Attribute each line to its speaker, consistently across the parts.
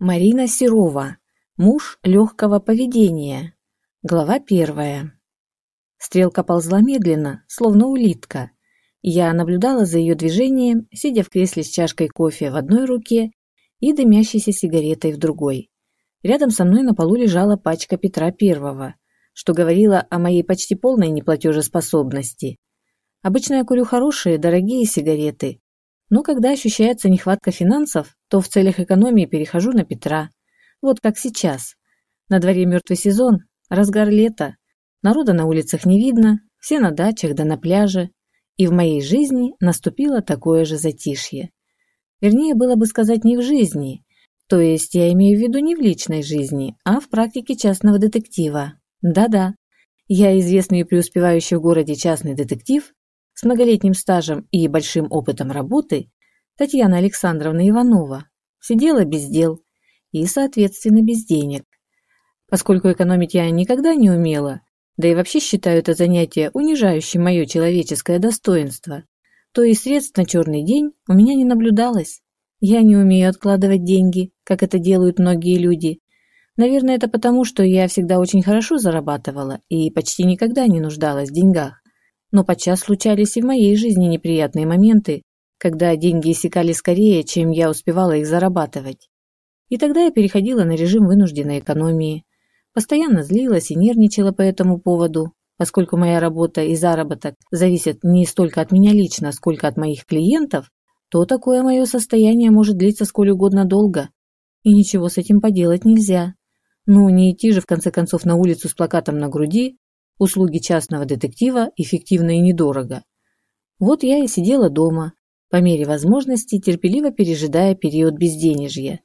Speaker 1: Марина Серова. Муж легкого поведения. Глава первая. Стрелка ползла медленно, словно улитка. Я наблюдала за ее движением, сидя в кресле с чашкой кофе в одной руке и дымящейся сигаретой в другой. Рядом со мной на полу лежала пачка Петра Первого, что говорило о моей почти полной неплатежеспособности. Обычно я курю хорошие, дорогие сигареты, но когда ощущается нехватка финансов, то в целях экономии перехожу на Петра. Вот как сейчас. На дворе мертвый сезон, разгар лета. Народа на улицах не видно, все на дачах да на пляже. И в моей жизни наступило такое же затишье. Вернее, было бы сказать не в жизни. То есть я имею в виду не в личной жизни, а в практике частного детектива. Да-да. Я известный и преуспевающий в городе частный детектив, с многолетним стажем и большим опытом работы Татьяна Александровна Иванова сидела без дел и, соответственно, без денег. Поскольку экономить я никогда не умела, да и вообще считаю это занятие унижающим мое человеческое достоинство, то и средств на черный день у меня не наблюдалось. Я не умею откладывать деньги, как это делают многие люди. Наверное, это потому, что я всегда очень хорошо зарабатывала и почти никогда не нуждалась в деньгах. Но подчас случались и в моей жизни неприятные моменты, когда деньги иссякали скорее, чем я успевала их зарабатывать. И тогда я переходила на режим вынужденной экономии. Постоянно злилась и нервничала по этому поводу, поскольку моя работа и заработок зависят не столько от меня лично, сколько от моих клиентов, то такое мое состояние может длиться сколь угодно долго. И ничего с этим поделать нельзя. Ну, не идти же в конце концов на улицу с плакатом на груди Услуги частного детектива эффективно и недорого. Вот я и сидела дома, по мере возможности терпеливо пережидая период безденежья.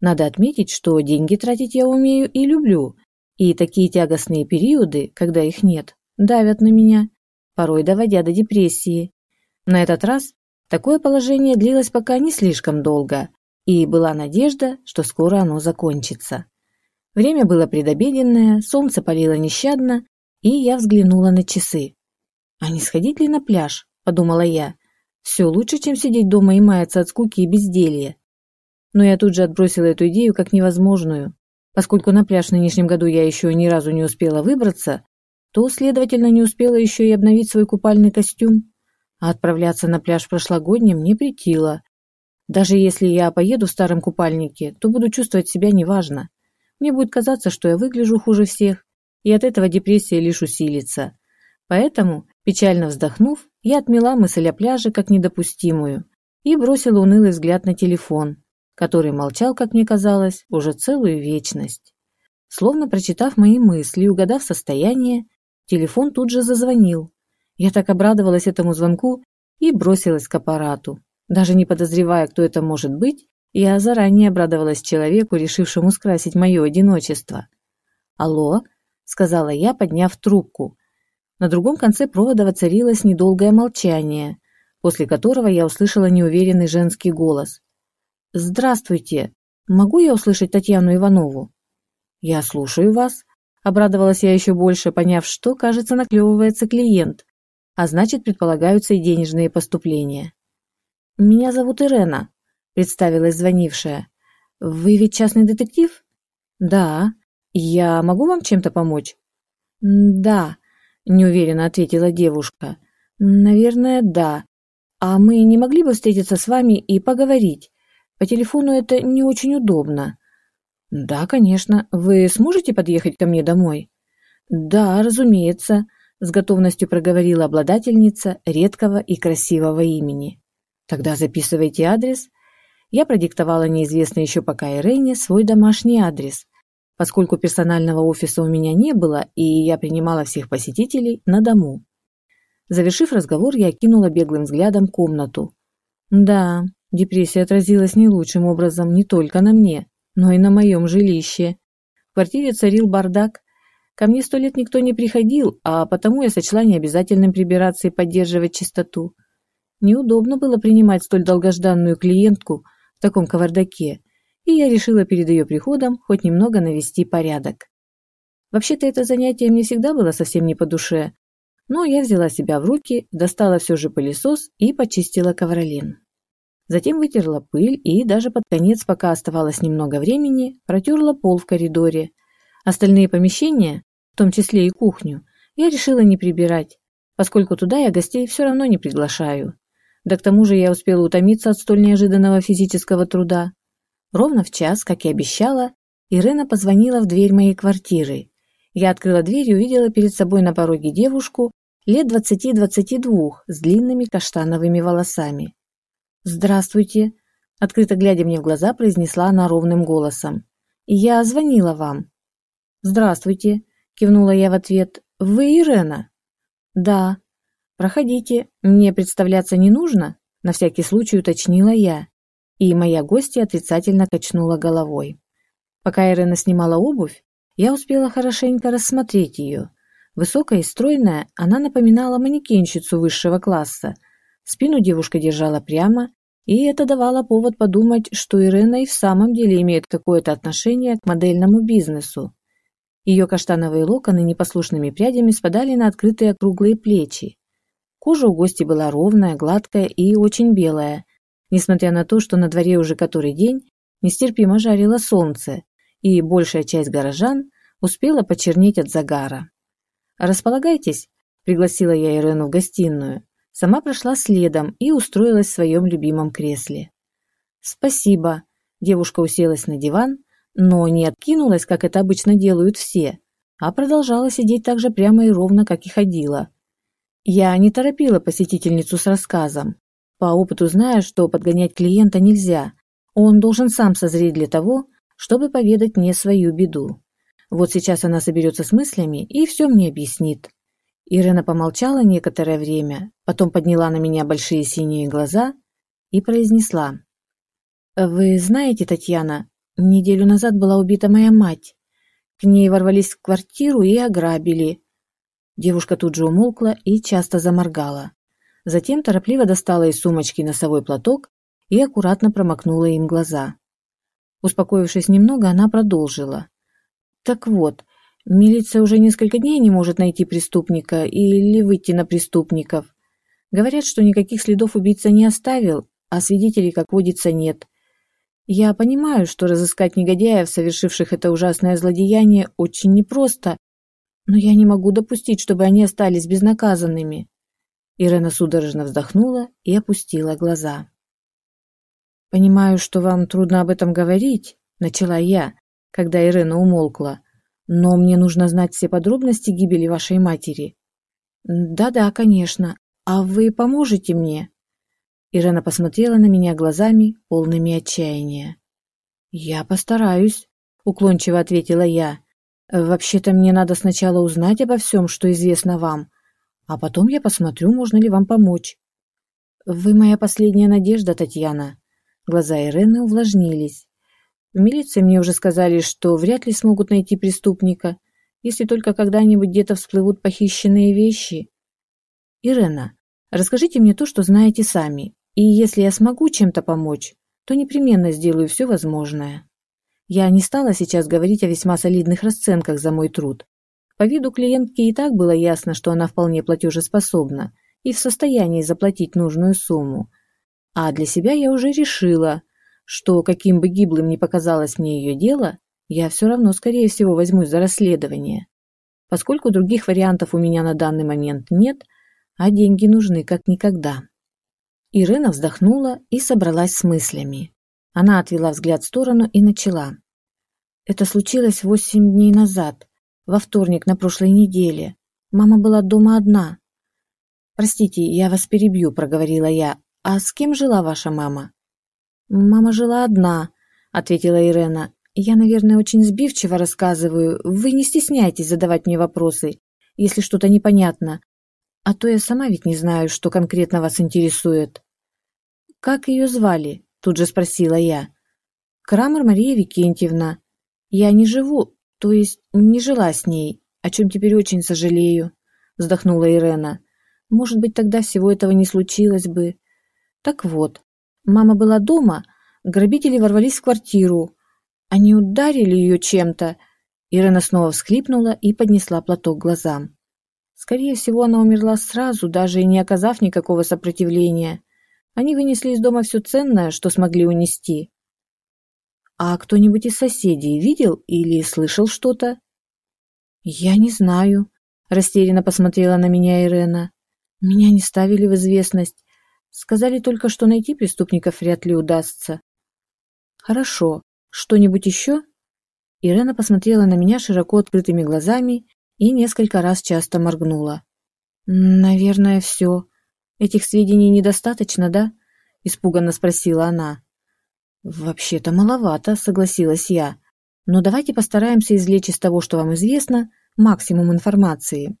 Speaker 1: Надо отметить, что деньги тратить я умею и люблю, и такие тягостные периоды, когда их нет, давят на меня, порой доводя до депрессии. На этот раз такое положение длилось пока не слишком долго, и была надежда, что скоро оно закончится. Время было предобеденное, солнце палило нещадно, и я взглянула на часы. «А не сходить ли на пляж?» – подумала я. «Все лучше, чем сидеть дома и маяться от скуки и безделья». Но я тут же отбросила эту идею как невозможную. Поскольку на пляж в нынешнем году я еще ни разу не успела выбраться, то, следовательно, не успела еще и обновить свой купальный костюм. А отправляться на пляж прошлогодним не притило. Даже если я поеду в старом купальнике, то буду чувствовать себя неважно. Мне будет казаться, что я выгляжу хуже всех, и от этого депрессия лишь усилится. Поэтому, печально вздохнув, я отмела мысль о пляже как недопустимую и бросила унылый взгляд на телефон, который молчал, как мне казалось, уже целую вечность. Словно прочитав мои мысли и угадав состояние, телефон тут же зазвонил. Я так обрадовалась этому звонку и бросилась к аппарату. Даже не подозревая, кто это может быть, я заранее обрадовалась человеку, решившему скрасить мое одиночество. «Алло?» Сказала я, подняв трубку. На другом конце провода воцарилось недолгое молчание, после которого я услышала неуверенный женский голос. «Здравствуйте! Могу я услышать Татьяну Иванову?» «Я слушаю вас», — обрадовалась я еще больше, поняв, что, кажется, наклевывается клиент, а значит, предполагаются и денежные поступления. «Меня зовут Ирена», — представилась звонившая. «Вы ведь частный детектив?» «Да», «Я могу вам чем-то помочь?» «Да», – неуверенно ответила девушка. «Наверное, да. А мы не могли бы встретиться с вами и поговорить? По телефону это не очень удобно». «Да, конечно. Вы сможете подъехать ко мне домой?» «Да, разумеется», – с готовностью проговорила обладательница редкого и красивого имени. «Тогда записывайте адрес». Я продиктовала неизвестный еще пока Ирене свой домашний адрес – поскольку персонального офиса у меня не было, и я принимала всех посетителей на дому. Завершив разговор, я кинула беглым взглядом комнату. Да, депрессия отразилась не лучшим образом не только на мне, но и на моем жилище. В квартире царил бардак. Ко мне сто лет никто не приходил, а потому я сочла необязательным прибираться и поддерживать чистоту. Неудобно было принимать столь долгожданную клиентку в таком кавардаке, и я решила перед ее приходом хоть немного навести порядок. Вообще-то это занятие мне всегда было совсем не по душе, но я взяла себя в руки, достала все же пылесос и почистила ковролин. Затем вытерла пыль и даже под конец, пока оставалось немного времени, протерла пол в коридоре. Остальные помещения, в том числе и кухню, я решила не прибирать, поскольку туда я гостей все равно не приглашаю. Да к тому же я успела утомиться от столь неожиданного физического труда. Ровно в час, как и обещала, Ирена позвонила в дверь моей квартиры. Я открыла дверь и увидела перед собой на пороге девушку лет двадцати-двадцати двух с длинными каштановыми волосами. «Здравствуйте», — открыто глядя мне в глаза, произнесла она ровным голосом. «Я звонила вам». «Здравствуйте», — кивнула я в ответ. «Вы Ирена?» «Да». «Проходите. Мне представляться не нужно?» — на всякий случай уточнила я. И моя гостья отрицательно качнула головой. Пока Ирена снимала обувь, я успела хорошенько рассмотреть ее. Высокая и стройная, она напоминала манекенщицу высшего класса. Спину девушка держала прямо, и это давало повод подумать, что Ирена и в самом деле имеет какое-то отношение к модельному бизнесу. Ее каштановые локоны непослушными прядями спадали на открытые округлые плечи. Кожа у гости была ровная, гладкая и очень белая, несмотря на то, что на дворе уже который день нестерпимо жарило солнце, и большая часть горожан успела почернеть от загара. «Располагайтесь», — пригласила я Ирену в гостиную. Сама прошла следом и устроилась в своем любимом кресле. «Спасибо», — девушка уселась на диван, но не откинулась, как это обычно делают все, а продолжала сидеть так же прямо и ровно, как и ходила. Я не торопила посетительницу с рассказом. По опыту знаю, что подгонять клиента нельзя. Он должен сам созреть для того, чтобы поведать мне свою беду. Вот сейчас она соберется с мыслями и все мне объяснит. Ирина помолчала некоторое время, потом подняла на меня большие синие глаза и произнесла. «Вы знаете, Татьяна, неделю назад была убита моя мать. К ней ворвались в квартиру и ограбили». Девушка тут же умолкла и часто заморгала. Затем торопливо достала из сумочки носовой платок и аккуратно промокнула им глаза. Успокоившись немного, она продолжила. «Так вот, Милиция уже несколько дней не может найти преступника или выйти на преступников. Говорят, что никаких следов убийца не оставил, а свидетелей, как водится, нет. Я понимаю, что разыскать негодяев, совершивших это ужасное злодеяние, очень непросто, но я не могу допустить, чтобы они остались безнаказанными. Ирена судорожно вздохнула и опустила глаза. «Понимаю, что вам трудно об этом говорить», — начала я, когда Ирена умолкла. Но мне нужно знать все подробности гибели вашей матери. Да-да, конечно. А вы поможете мне? Ирена посмотрела на меня глазами, полными отчаяния. Я постараюсь, уклончиво ответила я. Вообще-то мне надо сначала узнать обо всем, что известно вам, а потом я посмотрю, можно ли вам помочь. Вы моя последняя надежда, Татьяна. Глаза Ирены увлажнились. В милиции мне уже сказали, что вряд ли смогут найти преступника, если только когда-нибудь где-то всплывут похищенные вещи. Ирена, расскажите мне то, что знаете сами, и если я смогу чем-то помочь, то непременно сделаю все возможное. Я не стала сейчас говорить о весьма солидных расценках за мой труд. По виду клиентки и так было ясно, что она вполне платежеспособна и в состоянии заплатить нужную сумму. А для себя я уже решила, что, каким бы гиблым ни показалось мне ее дело, я все равно, скорее всего, возьмусь за расследование. Поскольку других вариантов у меня на данный момент нет, а деньги нужны как никогда. Ирина вздохнула и собралась с мыслями. Она отвела взгляд в сторону и начала. Это случилось восемь дней назад, во вторник на прошлой неделе. Мама была дома одна. «Простите, я вас перебью», — проговорила я. «А с кем жила ваша мама?» «Мама жила одна», — ответила Ирена. «Я, наверное, очень сбивчиво рассказываю. Вы не стесняйтесь задавать мне вопросы, если что-то непонятно. А то я сама ведь не знаю, что конкретно вас интересует». «Как ее звали?» — тут же спросила я. «Крамер Мария Викентьевна. Я не живу, то есть не жила с ней, о чем теперь очень сожалею», — вздохнула Ирена. «Может быть, тогда всего этого не случилось бы. Так вот, Мама была дома, грабители ворвались в квартиру. Они ударили ее чем-то. Ирина снова всхлипнула и поднесла платок к глазам. Скорее всего, она умерла сразу, даже и не оказав никакого сопротивления. Они вынесли из дома все ценное, что смогли унести. А кто-нибудь из соседей видел или слышал что-то? Я не знаю, растерянно посмотрела на меня Ирена. Меня не ставили в известность. Сказали только, что найти преступников вряд ли удастся. Хорошо. Что-нибудь еще? Ирена посмотрела на меня широко открытыми глазами и несколько раз часто моргнула. Наверное, все. Этих сведений недостаточно, да? испуганно спросила она. Вообще-то маловато, согласилась я. Но давайте постараемся извлечь из того, что вам известно, максимум информации.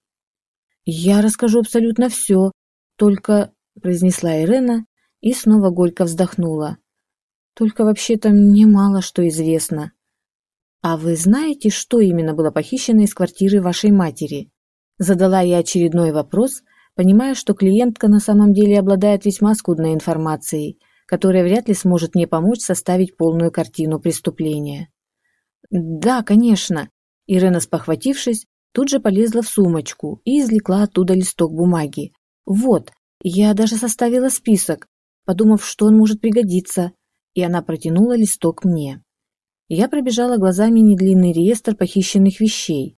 Speaker 1: Я расскажу абсолютно все, только произнесла Ирена и снова горько вздохнула. Только вообще-то мне мало что известно. А вы знаете, что именно было похищено из квартиры вашей матери? Задала я очередной вопрос, понимая, что клиентка на самом деле обладает весьма скудной информацией, которая вряд ли сможет мне помочь составить полную картину преступления. Да, конечно. Ирена, спохватившись, тут же полезла в сумочку и извлекла оттуда листок бумаги. Вот, я даже составила список, подумав, что он может пригодиться, и она протянула листок мне. Я пробежала глазами недлинный реестр похищенных вещей.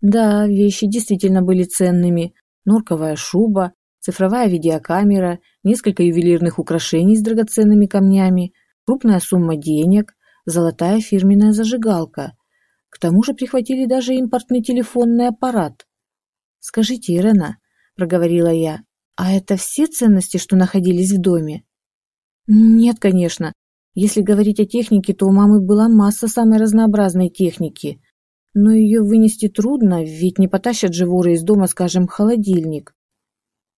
Speaker 1: Да, вещи действительно были ценными. Норковая шуба, цифровая видеокамера, несколько ювелирных украшений с драгоценными камнями, крупная сумма денег, золотая фирменная зажигалка. К тому же прихватили даже импортный телефонный аппарат. «Скажите, Ирена», — проговорила я, а это все ценности, что находились в доме? Нет, конечно. Если говорить о технике, то у мамы была масса самой разнообразной техники. Но ее вынести трудно, ведь не потащат же воры из дома, скажем, холодильник.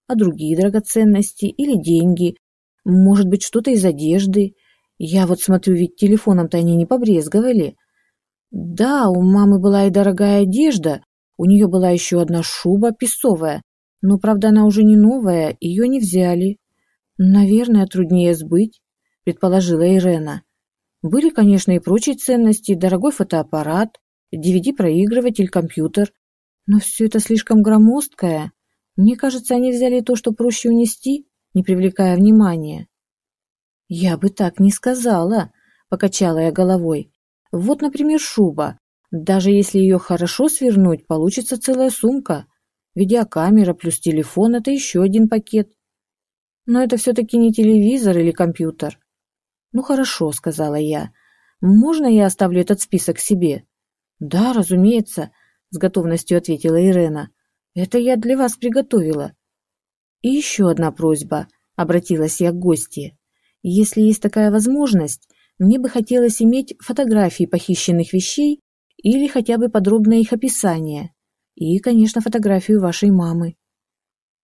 Speaker 1: А другие драгоценности или деньги? Может быть, что-то из одежды? Я вот смотрю, ведь телефоном-то они не побрезговали. Да, у мамы была и дорогая одежда, у нее была еще одна шуба песовая, но, правда, она уже не новая, ее не взяли. Наверное, труднее сбыть, предположила Ирена. Были, конечно, и прочие ценности, дорогой фотоаппарат, DVD-проигрыватель, компьютер. Но все это слишком громоздкое. Мне кажется, они взяли то, что проще унести, не привлекая внимания. Я бы так не сказала, покачала я головой. Вот, например, шуба. Даже если ее хорошо свернуть, получится целая сумка. Видеокамера плюс телефон – это еще один пакет. Но это все-таки не телевизор или компьютер. Ну хорошо, сказала я. Можно я оставлю этот список себе? Да, разумеется, с готовностью ответила Ирена. Это я для вас приготовила. И еще одна просьба, обратилась я к гости. Если есть такая возможность, мне бы хотелось иметь фотографии похищенных вещей или хотя бы подробное их описание. И, конечно, фотографию вашей мамы.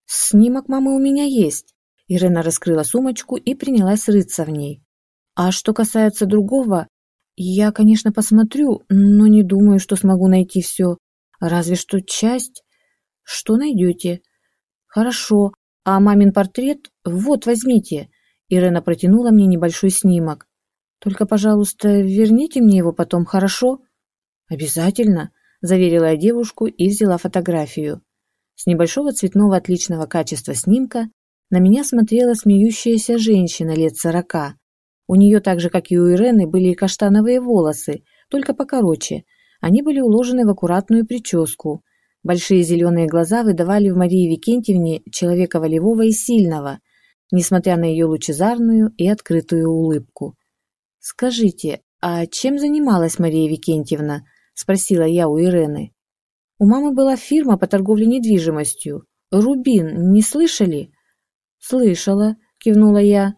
Speaker 1: Снимок мамы у меня есть. Ирена раскрыла сумочку и принялась рыться в ней. А что касается другого, я, конечно, посмотрю, но не думаю, что смогу найти все. Разве что часть. Что найдете? Хорошо. А мамин портрет? Вот, возьмите. Ирена протянула мне небольшой снимок. Только, пожалуйста, верните мне его потом, хорошо? Обязательно заверила я девушку и взяла фотографию. С небольшого цветного отличного качества снимка на меня смотрела смеющаяся женщина лет сорока. У нее так же, как и у Ирены, были каштановые волосы, только покороче. Они были уложены в аккуратную прическу. Большие зеленые глаза выдавали в Марии Викентьевне человека волевого и сильного, несмотря на ее лучезарную и открытую улыбку. «Скажите, а чем занималась Мария Викентьевна?» – спросила я у Ирены. «У мамы была фирма по торговле недвижимостью. Рубин, не слышали?» «Слышала», – кивнула я.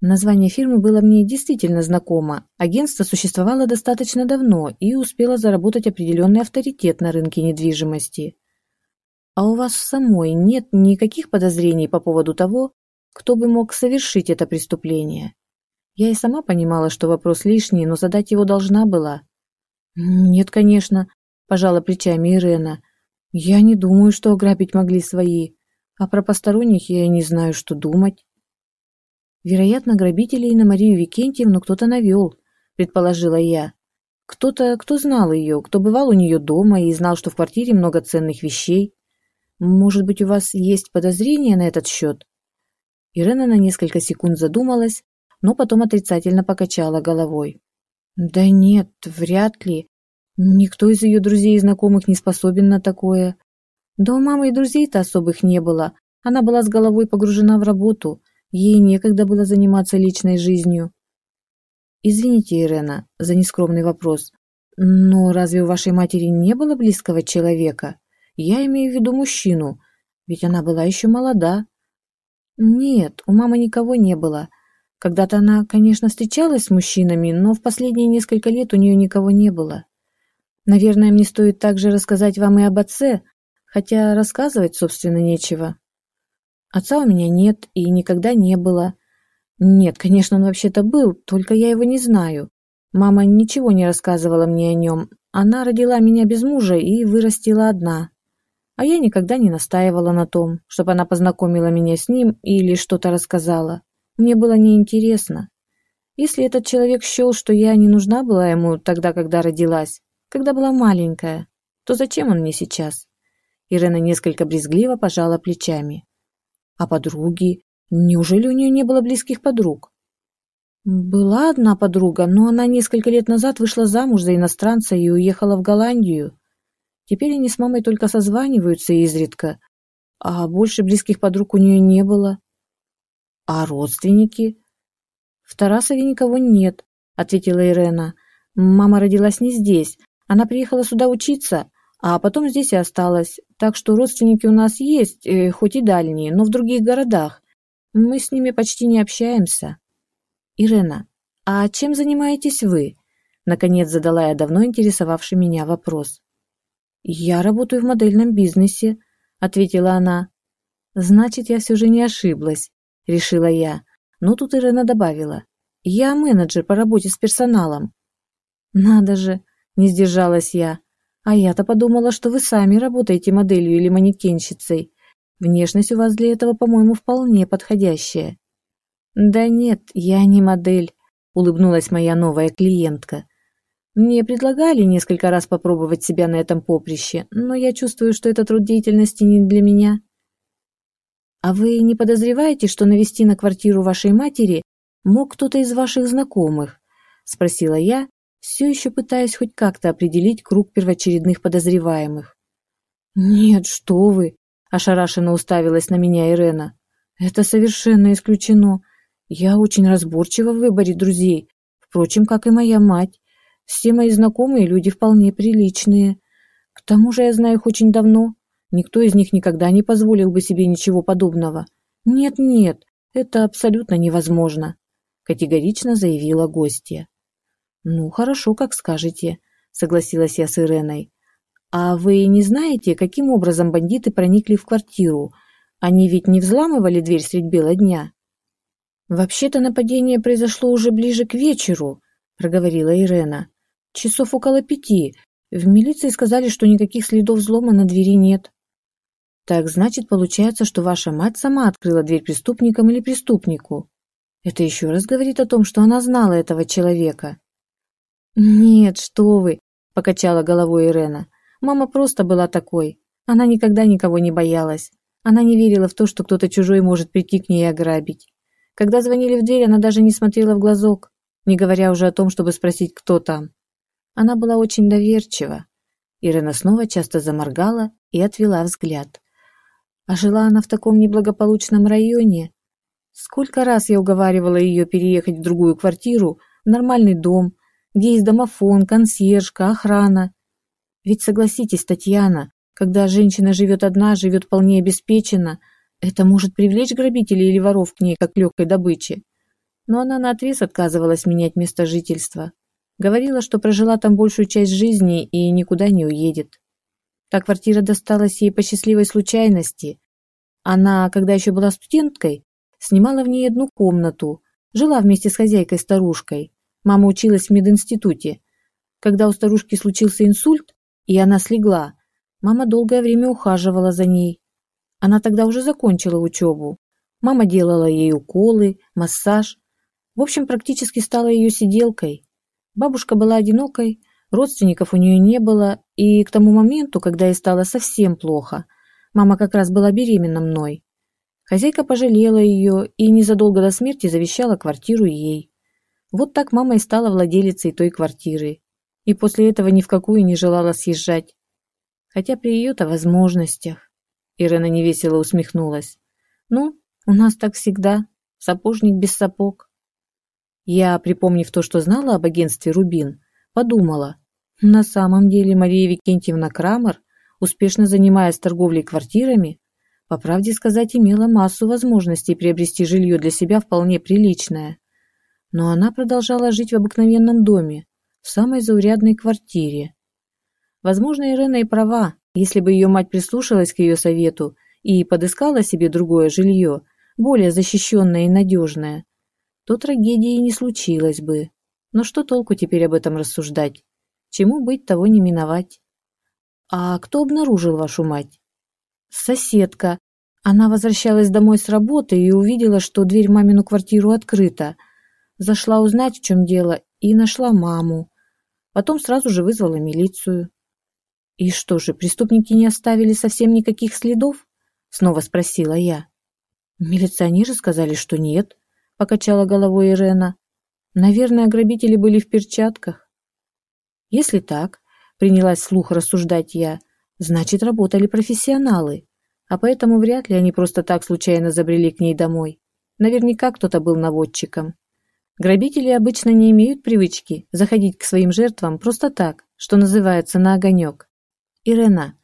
Speaker 1: Название фирмы было мне действительно знакомо. Агентство существовало достаточно давно и успело заработать определенный авторитет на рынке недвижимости. А у вас самой нет никаких подозрений по поводу того, кто бы мог совершить это преступление? Я и сама понимала, что вопрос лишний, но задать его должна была. «Нет, конечно», – пожала плечами Ирена. «Я не думаю, что ограбить могли свои, а про посторонних я и не знаю, что думать». «Вероятно, грабителей на Марию Викентьевну кто-то навел», – предположила я. «Кто-то, кто знал ее, кто бывал у нее дома и знал, что в квартире много ценных вещей. Может быть, у вас есть подозрения на этот счет?» Ирена на несколько секунд задумалась, но потом отрицательно покачала головой. Да нет, вряд ли. Никто из ее друзей и знакомых не способен на такое. Да у мамы и друзей-то особых не было. Она была с головой погружена в работу. Ей некогда было заниматься личной жизнью. Извините, Ирена, за нескромный вопрос. Но разве у вашей матери не было близкого человека? Я имею в виду мужчину, ведь она была еще молода. Нет, у мамы никого не было. Когда-то она, конечно, встречалась с мужчинами, но в последние несколько лет у нее никого не было. Наверное, мне стоит также рассказать вам и об отце, хотя рассказывать, собственно, нечего. Отца у меня нет и никогда не было. Нет, конечно, он вообще-то был, только я его не знаю. Мама ничего не рассказывала мне о нем. Она родила меня без мужа и вырастила одна. А я никогда не настаивала на том, чтобы она познакомила меня с ним или что-то рассказала. Мне было неинтересно. Если этот человек счел, что я не нужна была ему тогда, когда родилась, когда была маленькая, то зачем он мне сейчас? Ирена несколько брезгливо пожала плечами. А подруги? Неужели у нее не было близких подруг? Была одна подруга, но она несколько лет назад вышла замуж за иностранца и уехала в Голландию. Теперь они с мамой только созваниваются изредка, а больше близких подруг у нее не было. А родственники? В Тарасове никого нет, ответила Ирена. Мама родилась не здесь. Она приехала сюда учиться, а потом здесь и осталась. Так что родственники у нас есть, э, хоть и дальние, но в других городах. Мы с ними почти не общаемся. Ирена, а чем занимаетесь вы? Наконец задала я давно интересовавший меня вопрос. Я работаю в модельном бизнесе, ответила она. Значит, я все же не ошиблась, решила я. Но тут Ирена добавила. Я менеджер по работе с персоналом. Надо же, не сдержалась я. А я-то подумала, что вы сами работаете моделью или манекенщицей. Внешность у вас для этого, по-моему, вполне подходящая. Да нет, я не модель, улыбнулась моя новая клиентка. Мне предлагали несколько раз попробовать себя на этом поприще, но я чувствую, что это труд деятельности не для меня. А вы не подозреваете, что навести на квартиру вашей матери мог кто-то из ваших знакомых? спросила я, все еще пытаясь хоть как-то определить круг первоочередных подозреваемых. «Нет, что вы!» – ошарашенно уставилась на меня Ирена. «Это совершенно исключено. Я очень разборчива в выборе друзей, впрочем, как и моя мать. Все мои знакомые люди вполне приличные. К тому же я знаю их очень давно. Никто из них никогда не позволил бы себе ничего подобного. Нет-нет, это абсолютно невозможно», – категорично заявила гостья. «Ну, хорошо, как скажете», — согласилась я с Иреной. «А вы не знаете, каким образом бандиты проникли в квартиру? Они ведь не взламывали дверь средь бела дня?» «Вообще-то нападение произошло уже ближе к вечеру», — проговорила Ирена. «Часов около пяти. В милиции сказали, что никаких следов взлома на двери нет». «Так значит, получается, что ваша мать сама открыла дверь преступникам или преступнику?» Это еще раз говорит о том, что она знала этого человека. «Нет, что вы!» – покачала головой Ирена. «Мама просто была такой. Она никогда никого не боялась. Она не верила в то, что кто-то чужой может прийти к ней и ограбить. Когда звонили в дверь, она даже не смотрела в глазок, не говоря уже о том, чтобы спросить, кто там. Она была очень доверчива. Ирена снова часто заморгала и отвела взгляд. А жила она в таком неблагополучном районе. Сколько раз я уговаривала ее переехать в другую квартиру, в нормальный дом, где есть домофон, консьержка, охрана. Ведь согласитесь, Татьяна, когда женщина живет одна, живет вполне обеспеченно, это может привлечь грабителей или воров к ней как к легкой добыче. Но она наотрез отказывалась менять место жительства. Говорила, что прожила там большую часть жизни и никуда не уедет. Та квартира досталась ей по счастливой случайности. Она, когда еще была студенткой, снимала в ней одну комнату, жила вместе с хозяйкой-старушкой. Мама училась в мединституте. Когда у старушки случился инсульт, и она слегла, мама долгое время ухаживала за ней. Она тогда уже закончила учебу. Мама делала ей уколы, массаж. В общем, практически стала ее сиделкой. Бабушка была одинокой, родственников у нее не было, и к тому моменту, когда ей стало совсем плохо, мама как раз была беременна мной. Хозяйка пожалела ее и незадолго до смерти завещала квартиру ей. Вот так мама и стала владелицей той квартиры. И после этого ни в какую не желала съезжать. Хотя при ее-то возможностях. Ирена невесело усмехнулась. Ну, у нас так всегда. Сапожник без сапог. Я, припомнив то, что знала об агентстве «Рубин», подумала. На самом деле Мария Викентьевна Крамер, успешно занимаясь торговлей квартирами, по правде сказать, имела массу возможностей приобрести жилье для себя вполне приличное. Но она продолжала жить в обыкновенном доме, в самой заурядной квартире. Возможно, Ирена и права, если бы ее мать прислушалась к ее совету и подыскала себе другое жилье, более защищенное и надежное, то трагедии не случилось бы. Но что толку теперь об этом рассуждать? Чему быть, того не миновать. А кто обнаружил вашу мать? Соседка. Она возвращалась домой с работы и увидела, что дверь в мамину квартиру открыта. Зашла узнать, в чем дело, и нашла маму. Потом сразу же вызвала милицию. «И что же, преступники не оставили совсем никаких следов?» Снова спросила я. «Милиционеры сказали, что нет», — покачала головой Ирена. «Наверное, грабители были в перчатках». «Если так», — принялась слух рассуждать я, «значит, работали профессионалы, а поэтому вряд ли они просто так случайно забрели к ней домой. Наверняка кто-то был наводчиком. Грабители обычно не имеют привычки заходить к своим жертвам просто так, что называется, на огонек. «Ирена,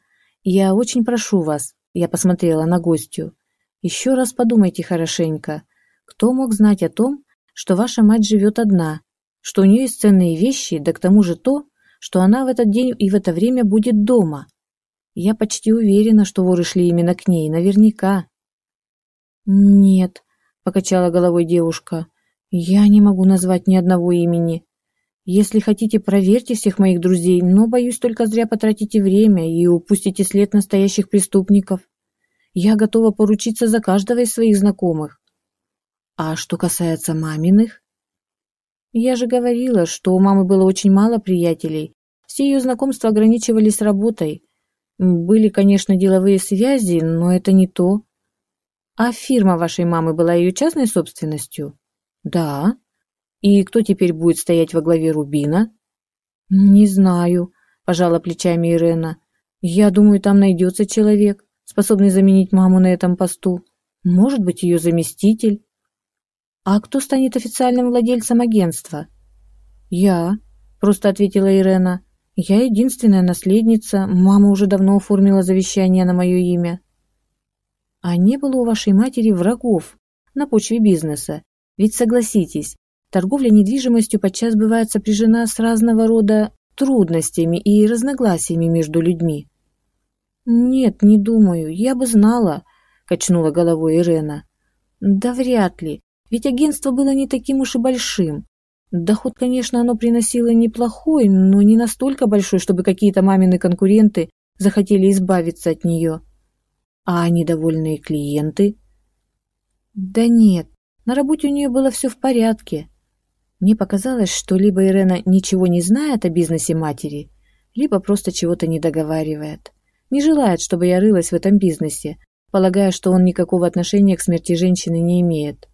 Speaker 1: я очень прошу вас», — я посмотрела на гостью, «еще раз подумайте хорошенько. Кто мог знать о том, что ваша мать живет одна, что у нее есть ценные вещи, да к тому же то, что она в этот день и в это время будет дома? Я почти уверена, что воры шли именно к ней, наверняка». «Нет», — покачала головой девушка, — «я не могу назвать ни одного имени. Если хотите, проверьте всех моих друзей, но, боюсь, только зря потратите время и упустите след настоящих преступников. Я готова поручиться за каждого из своих знакомых. А что касается маминых? Я же говорила, что у мамы было очень мало приятелей. Все ее знакомства ограничивались работой. Были, конечно, деловые связи, но это не то. А фирма вашей мамы была ее частной собственностью? Да. И кто теперь будет стоять во главе Рубина? Не знаю, пожала плечами Ирена. Я думаю, там найдется человек, способный заменить маму на этом посту. Может быть, ее заместитель. А кто станет официальным владельцем агентства? Я, просто ответила Ирена. Я единственная наследница, мама уже давно оформила завещание на мое имя. А не было у вашей матери врагов на почве бизнеса? Ведь согласитесь, Торговля недвижимостью подчас бывает сопряжена с разного рода трудностями и разногласиями между людьми. «Нет, не думаю, я бы знала», – качнула головой Ирена. «Да вряд ли, ведь агентство было не таким уж и большим. Доход, конечно, оно приносило неплохой, но не настолько большой, чтобы какие-то мамины конкуренты захотели избавиться от нее. А недовольные клиенты? Да нет, на работе у нее было все в порядке. Мне показалось, что либо Ирена ничего не знает о бизнесе матери, либо просто чего-то не договаривает. Не желает, чтобы я рылась в этом бизнесе, полагая, что он никакого отношения к смерти женщины не имеет.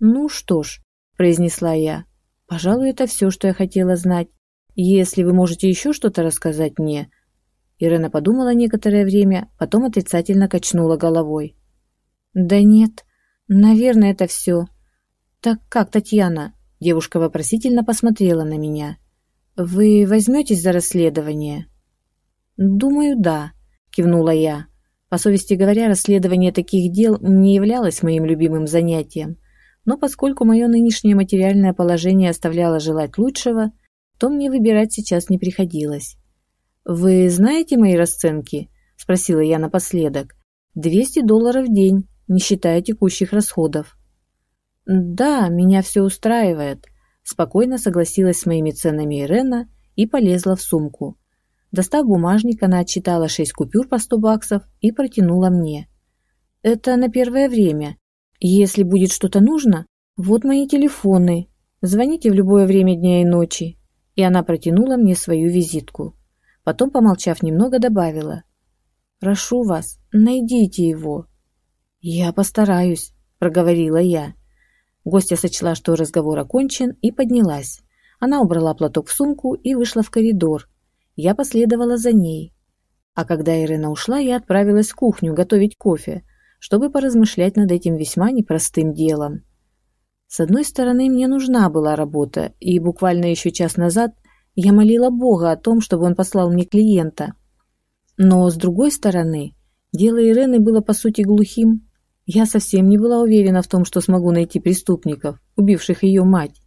Speaker 1: «Ну что ж», – произнесла я, – «пожалуй, это все, что я хотела знать. Если вы можете еще что-то рассказать мне». Ирена подумала некоторое время, потом отрицательно качнула головой. «Да нет, наверное, это все. Так как, Татьяна, Девушка вопросительно посмотрела на меня. «Вы возьметесь за расследование?» «Думаю, да», – кивнула я. По совести говоря, расследование таких дел не являлось моим любимым занятием, но поскольку мое нынешнее материальное положение оставляло желать лучшего, то мне выбирать сейчас не приходилось. «Вы знаете мои расценки?» – спросила я напоследок. «200 долларов в день, не считая текущих расходов». «Да, меня все устраивает», – спокойно согласилась с моими ценами Ирена и полезла в сумку. Достав бумажник, она отчитала шесть купюр по сто баксов и протянула мне. «Это на первое время. Если будет что-то нужно, вот мои телефоны. Звоните в любое время дня и ночи». И она протянула мне свою визитку. Потом, помолчав немного, добавила. «Прошу вас, найдите его». «Я постараюсь», – проговорила я. Гостья сочла, что разговор окончен, и поднялась. Она убрала платок в сумку и вышла в коридор. Я последовала за ней. А когда Ирина ушла, я отправилась в кухню готовить кофе, чтобы поразмышлять над этим весьма непростым делом. С одной стороны, мне нужна была работа, и буквально еще час назад я молила Бога о том, чтобы он послал мне клиента. Но с другой стороны, дело Ирены было по сути глухим. Я совсем не была уверена в том, что смогу найти преступников, убивших ее мать.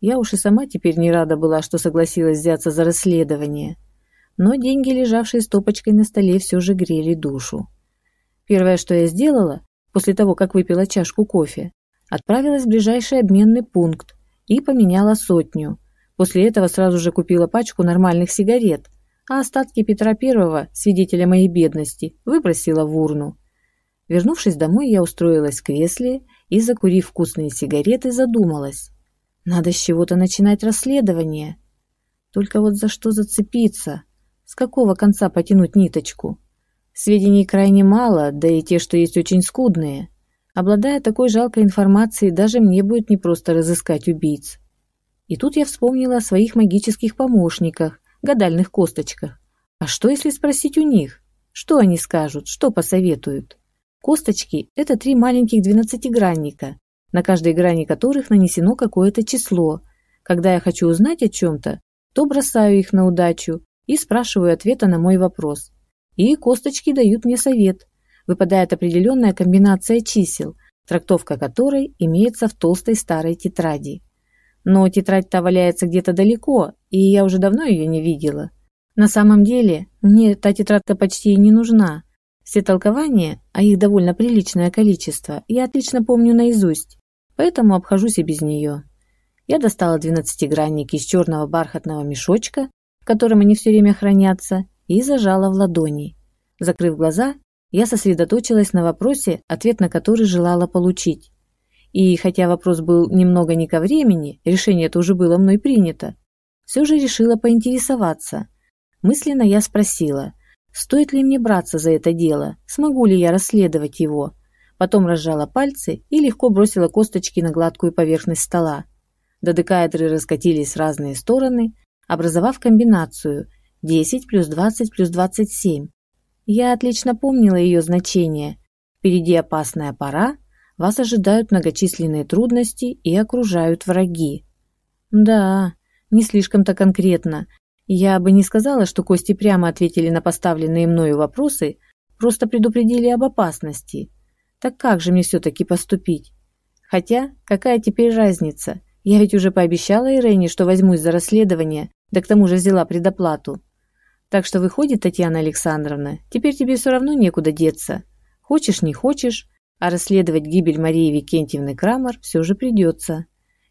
Speaker 1: Я уж и сама теперь не рада была, что согласилась взяться за расследование. Но деньги, лежавшие стопочкой на столе, все же грели душу. Первое, что я сделала, после того, как выпила чашку кофе, отправилась в ближайший обменный пункт и поменяла сотню. После этого сразу же купила пачку нормальных сигарет, а остатки Петра Первого, свидетеля моей бедности, выбросила в урну. Вернувшись домой, я устроилась в кресле и, закурив вкусные сигареты, задумалась. Надо с чего-то начинать расследование. Только вот за что зацепиться? С какого конца потянуть ниточку? Сведений крайне мало, да и те, что есть, очень скудные. Обладая такой жалкой информацией, даже мне будет непросто разыскать убийц. И тут я вспомнила о своих магических помощниках, гадальных косточках. А что, если спросить у них? Что они скажут, что посоветуют? Косточки – это три маленьких двенадцатигранника, на каждой грани которых нанесено какое-то число. Когда я хочу узнать о чем-то, то бросаю их на удачу и спрашиваю ответа на мой вопрос. И косточки дают мне совет, выпадает определенная комбинация чисел, трактовка которой имеется в толстой старой тетради. Но тетрадь-то валяется где-то далеко, и я уже давно ее не видела. На самом деле, мне та тетрадка почти и не нужна. Все толкования, а их довольно приличное количество, я отлично помню наизусть, поэтому обхожусь и без нее. Я достала двенадцатигранник из черного бархатного мешочка, в котором они все время хранятся, и зажала в ладони. Закрыв глаза, я сосредоточилась на вопросе, ответ на который желала получить. И хотя вопрос был немного не ко времени, решение это уже было мной принято, все же решила поинтересоваться. Мысленно я спросила, стоит ли мне браться за это дело, смогу ли я расследовать его. Потом разжала пальцы и легко бросила косточки на гладкую поверхность стола. Додекаэдры раскатились в разные стороны, образовав комбинацию 10 плюс 20 плюс 27, я отлично помнила ее значение. Впереди опасная пора, вас ожидают многочисленные трудности и окружают враги. Да, не слишком-то конкретно. Я бы не сказала, что Кости прямо ответили на поставленные мною вопросы, просто предупредили об опасности. Так как же мне все-таки поступить? Хотя, какая теперь разница? Я ведь уже пообещала Ирене, что возьмусь за расследование, да к тому же взяла предоплату. Так что выходит, Татьяна Александровна, теперь тебе все равно некуда деться. Хочешь, не хочешь, а расследовать гибель Марии Викентьевны Крамер все же придется.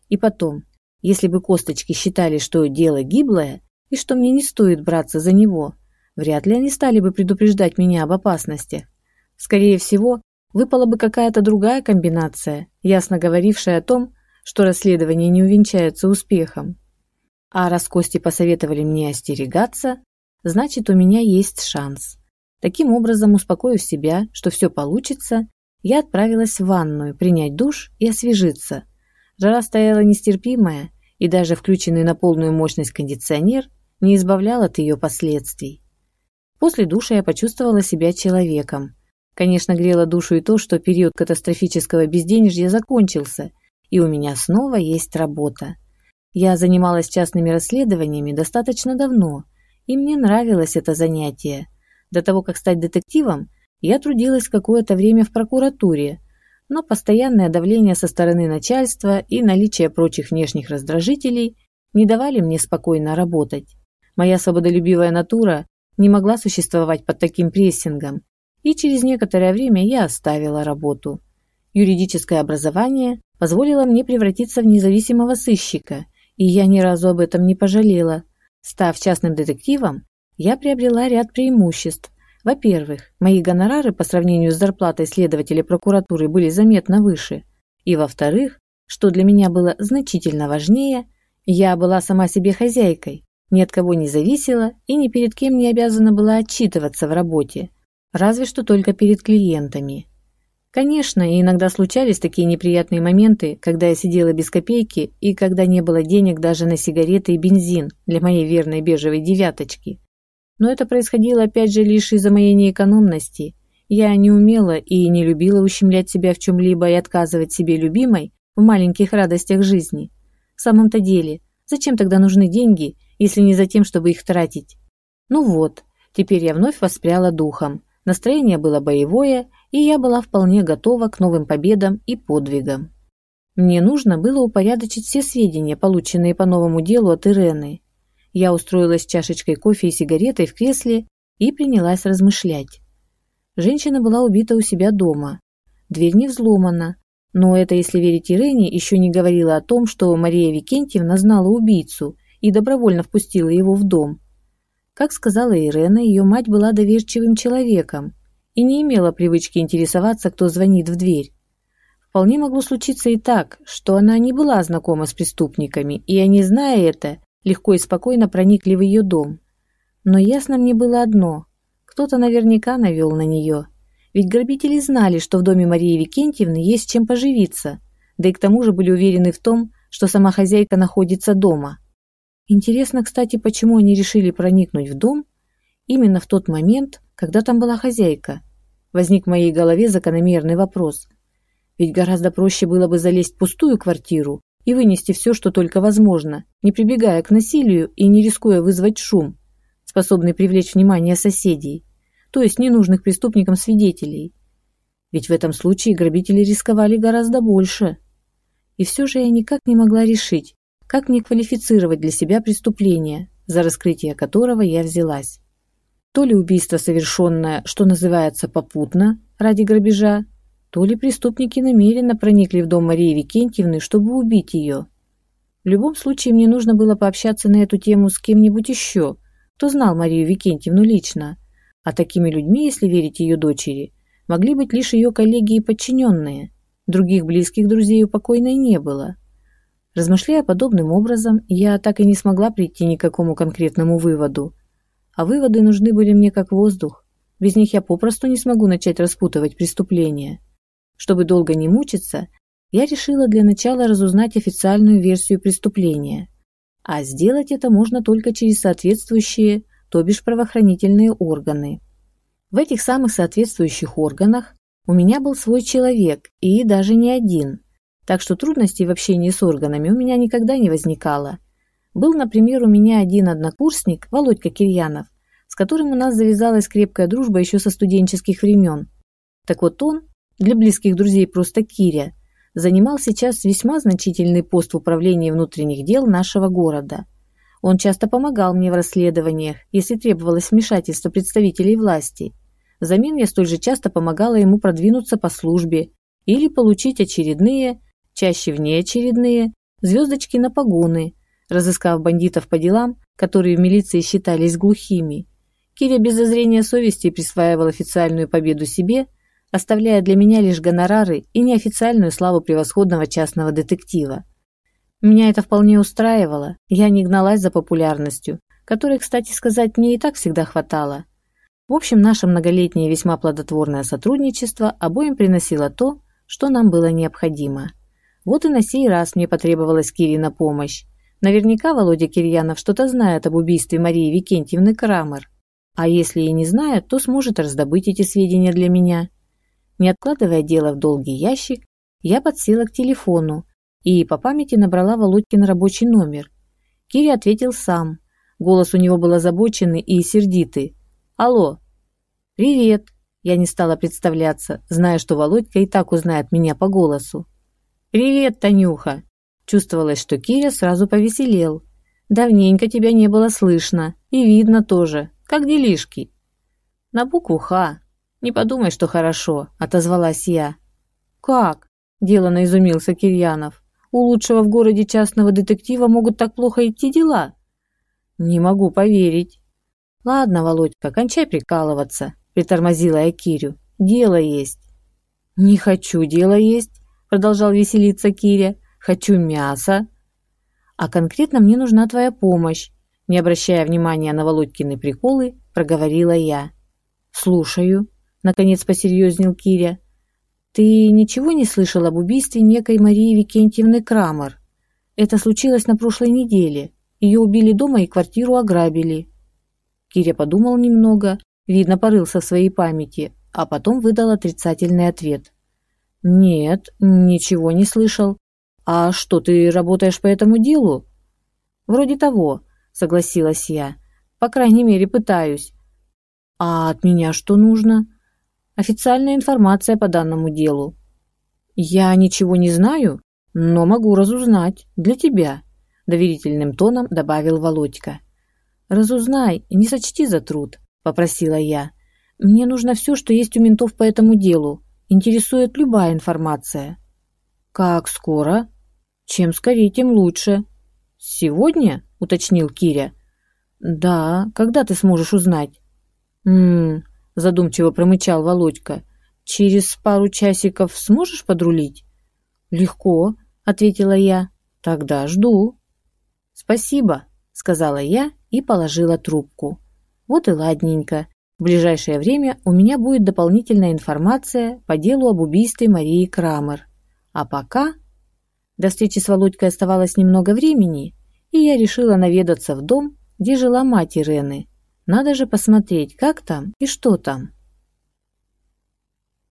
Speaker 1: И потом, если бы косточки считали, что дело гиблое, и что мне не стоит браться за него, вряд ли они стали бы предупреждать меня об опасности. Скорее всего, выпала бы какая-то другая комбинация, ясно говорившая о том, что расследование не увенчается успехом. А раз кости посоветовали мне остерегаться, значит, у меня есть шанс. Таким образом, успокоив себя, что все получится, я отправилась в ванную принять душ и освежиться. Жара стояла нестерпимая, и даже включенный на полную мощность кондиционер не избавлял от ее последствий. После душа я почувствовала себя человеком. Конечно, грело душу и то, что период катастрофического безденежья закончился, и у меня снова есть работа. Я занималась частными расследованиями достаточно давно, и мне нравилось это занятие. До того, как стать детективом, я трудилась какое-то время в прокуратуре, но постоянное давление со стороны начальства и наличие прочих внешних раздражителей не давали мне спокойно работать. Моя свободолюбивая натура не могла существовать под таким прессингом, и через некоторое время я оставила работу. Юридическое образование позволило мне превратиться в независимого сыщика, и я ни разу об этом не пожалела. Став частным детективом, я приобрела ряд преимуществ. Во-первых, мои гонорары по сравнению с зарплатой следователя прокуратуры были заметно выше. И во-вторых, что для меня было значительно важнее, я была сама себе хозяйкой, ни от кого не зависела и ни перед кем не обязана была отчитываться в работе, разве что только перед клиентами. Конечно, иногда случались такие неприятные моменты, когда я сидела без копейки и когда не было денег даже на сигареты и бензин для моей верной бежевой девяточки. Но это происходило опять же лишь из-за моей неэкономности. Я не умела и не любила ущемлять себя в чем-либо и отказывать себе любимой в маленьких радостях жизни. В самом-то деле, зачем тогда нужны деньги, если не за тем, чтобы их тратить? Ну вот, теперь я вновь воспряла духом. Настроение было боевое, и я была вполне готова к новым победам и подвигам. Мне нужно было упорядочить все сведения, полученные по новому делу от Ирены. Я устроилась с чашечкой кофе и сигаретой в кресле и принялась размышлять. Женщина была убита у себя дома. Дверь не взломана, но это, если верить Ирене, еще не говорило о том, что Мария Викентьевна знала убийцу и добровольно впустила его в дом. Как сказала Ирена, ее мать была доверчивым человеком и не имела привычки интересоваться, кто звонит в дверь. Вполне могло случиться и так, что она не была знакома с преступниками, и они, зная это, легко и спокойно проникли в ее дом. Но ясно мне было одно – кто-то наверняка навел на нее. Ведь грабители знали, что в доме Марии Викентьевны есть чем поживиться, да и к тому же были уверены в том, что сама хозяйка находится дома. Интересно, кстати, почему они решили проникнуть в дом именно в тот момент, когда там была хозяйка? Возник в моей голове закономерный вопрос. Ведь гораздо проще было бы залезть в пустую квартиру и вынести все, что только возможно, не прибегая к насилию и не рискуя вызвать шум, способный привлечь внимание соседей, то есть ненужных преступникам свидетелей. Ведь в этом случае грабители рисковали гораздо больше. И все же я никак не могла решить, как мне квалифицировать для себя преступление, за раскрытие которого я взялась. То ли убийство совершенное, что называется, попутно, ради грабежа, то ли преступники намеренно проникли в дом Марии Викентьевны, чтобы убить ее. В любом случае, мне нужно было пообщаться на эту тему с кем-нибудь еще, кто знал Марию Викентьевну лично. А такими людьми, если верить ее дочери, могли быть лишь ее коллеги и подчиненные. Других близких друзей у покойной не было. Размышляя подобным образом, я так и не смогла прийти ни к какому конкретному выводу – а выводы нужны были мне как воздух. Без них я попросту не смогу начать распутывать преступления. Чтобы долго не мучиться, я решила для начала разузнать официальную версию преступления. А сделать это можно только через соответствующие, то бишь правоохранительные органы. В этих самых соответствующих органах у меня был свой человек, и даже не один. Так что трудностей в общении с органами у меня никогда не возникало – был, например, у меня один однокурсник, Володька Кирьянов, с которым у нас завязалась крепкая дружба еще со студенческих времен. Так вот он, для близких друзей просто Киря, занимал сейчас весьма значительный пост в управлении внутренних дел нашего города. Он часто помогал мне в расследованиях, если требовалось вмешательство представителей власти. Взамен я столь же часто помогала ему продвинуться по службе или получить очередные, чаще внеочередные, звездочки на погоны – разыскав бандитов по делам, которые в милиции считались глухими. Киря без зазрения совести присваивал официальную победу себе, оставляя для меня лишь гонорары и неофициальную славу превосходного частного детектива. Меня это вполне устраивало, я не гналась за популярностью, которой, кстати сказать, мне и так всегда хватало. В общем, наше многолетнее весьма плодотворное сотрудничество обоим приносило то, что нам было необходимо. Вот и на сей раз мне потребовалась Кири на помощь. Наверняка Володя Кирьянов что-то знает об убийстве Марии Викентьевны Крамер. А если и не знает, то сможет раздобыть эти сведения для меня. Не откладывая дело в долгий ящик, я подсела к телефону и по памяти набрала Володькин рабочий номер. Киря ответил сам. Голос у него был озабоченный и сердитый. «Алло!» «Привет!» Я не стала представляться, зная, что Володька и так узнает меня по голосу. «Привет, Танюха!» Чувствовалось, что Киря сразу повеселел. «Давненько тебя не было слышно. И видно тоже. Как делишки?» «На букву «Х». Не подумай, что хорошо», — отозвалась я. «Как?» – делано изумился Кирьянов. «У лучшего в городе частного детектива могут так плохо идти дела?» «Не могу поверить». «Ладно, Володька, кончай прикалываться», – притормозила я Кирю. «Дело есть». «Не хочу дело есть», – продолжал веселиться Киря. Хочу мяса. А конкретно мне нужна твоя помощь. Не обращая внимания на Володькины приколы, проговорила я. Слушаю. Наконец посерьезнел Киря. Ты ничего не слышал об убийстве некой Марии Викентьевны Крамер? Это случилось на прошлой неделе. Ее убили дома и квартиру ограбили. Киря подумал немного, видно, порылся в своей памяти, а потом выдал отрицательный ответ. «Нет, ничего не слышал. А что, ты работаешь по этому делу?» «Вроде того», — согласилась я. «По крайней мере, пытаюсь». «А от меня что нужно?» «Официальная информация по данному делу». «Я ничего не знаю, но могу разузнать. Для тебя», — доверительным тоном добавил Володька. «Разузнай, не сочти за труд», — попросила я. «Мне нужно все, что есть у ментов по этому делу. Интересует любая информация». «Как скоро?» «Чем скорее, тем лучше». «Сегодня?» — уточнил Киря. «Да, когда ты сможешь узнать?» «М-м-м», задумчиво промычал Володька. «Через пару часиков сможешь подрулить?» «Легко», — ответила я. «Тогда жду». «Спасибо», — сказала я и положила трубку. «Вот и ладненько. В ближайшее время у меня будет дополнительная информация по делу об убийстве Марии Крамер. А пока...» До встречи с Володькой оставалось немного времени, и я решила наведаться в дом, где жила мать Ирены. Надо же посмотреть, как там и что там.